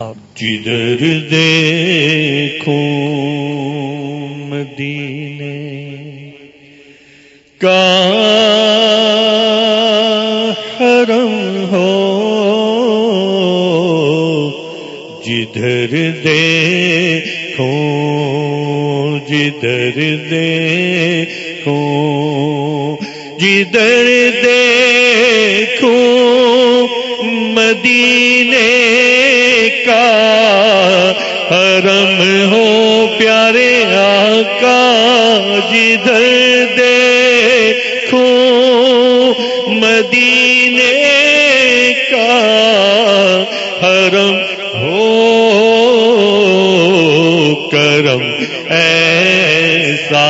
جدھر دیکھوں مدینے کا حرم ہو۔ جدھر دیکھوں جدھر دیکھوں جدھر دیکھوں مدینے حرم ہو پیارے آقا جی جدھر دیکھو، مدینے کا حرم ہو۔ کرم ایسا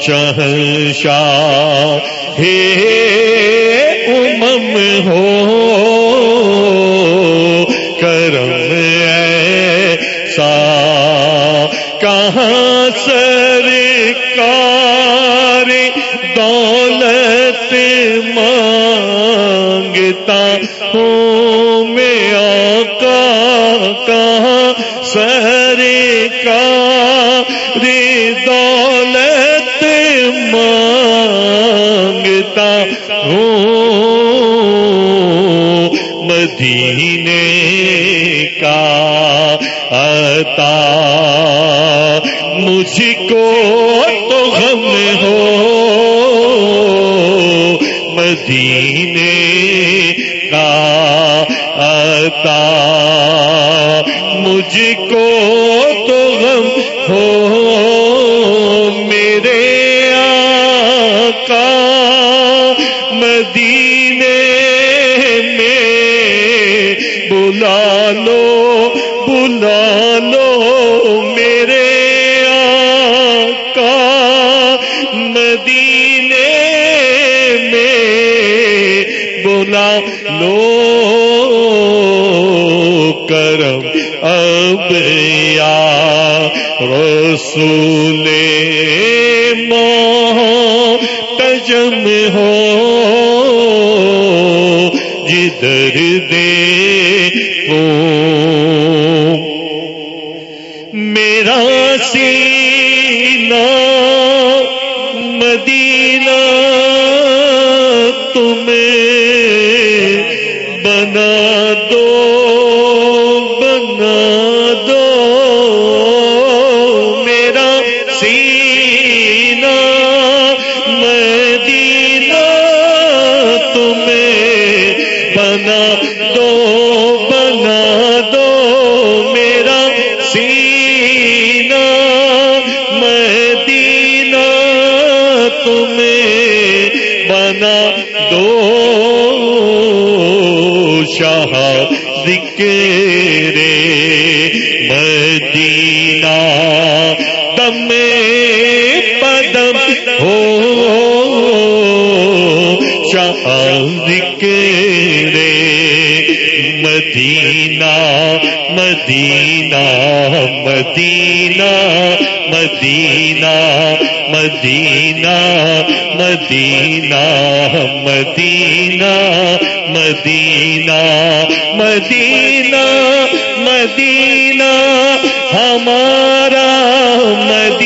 شہنشاہ ہے امم ہو۔ کہاں سرکار دولت مانگتا ہوں میں آقا کہاں سرکار دولت مانگتا ہوں؟ مدینے کا مجھ کو تو غم ہو۔ مدینے کا عطا مجھ کو تو غم ہو۔ میرے آقا، مدینے میں بلا لو بلا لو۔ میرے کرم اب یا رسول مو تجم ہو، جدھر دے میرا سینہ مدینہ تمہیں بنا دو۔ تمہیں بنا دو شاہ ذکر مدینہ دم مدینہ مدینہ مدینہ مدینہ مدینہ مدینہ مدینہ مدینہ مدینہ مدینہ ہمارا مدینہ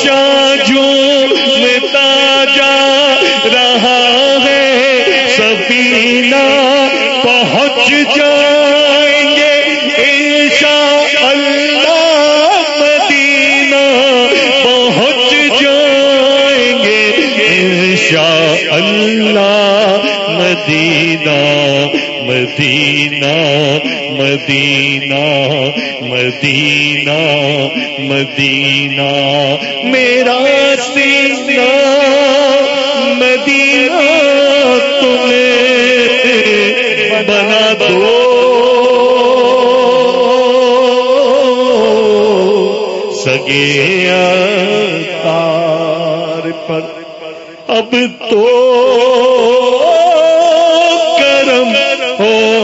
خوشا جھومتا جا رہا ہے۔ سفینہ پہنچ جائیں گے انشاء اللہ مدینہ۔ پہنچ جائیں گے انشاء اللہ مدینہ۔ مدینہ مدینہ مدینہ مدینہ۔ بنا دو۔ سگے تار پر۔ اب تو کرم ہو۔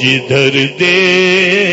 جدھر دے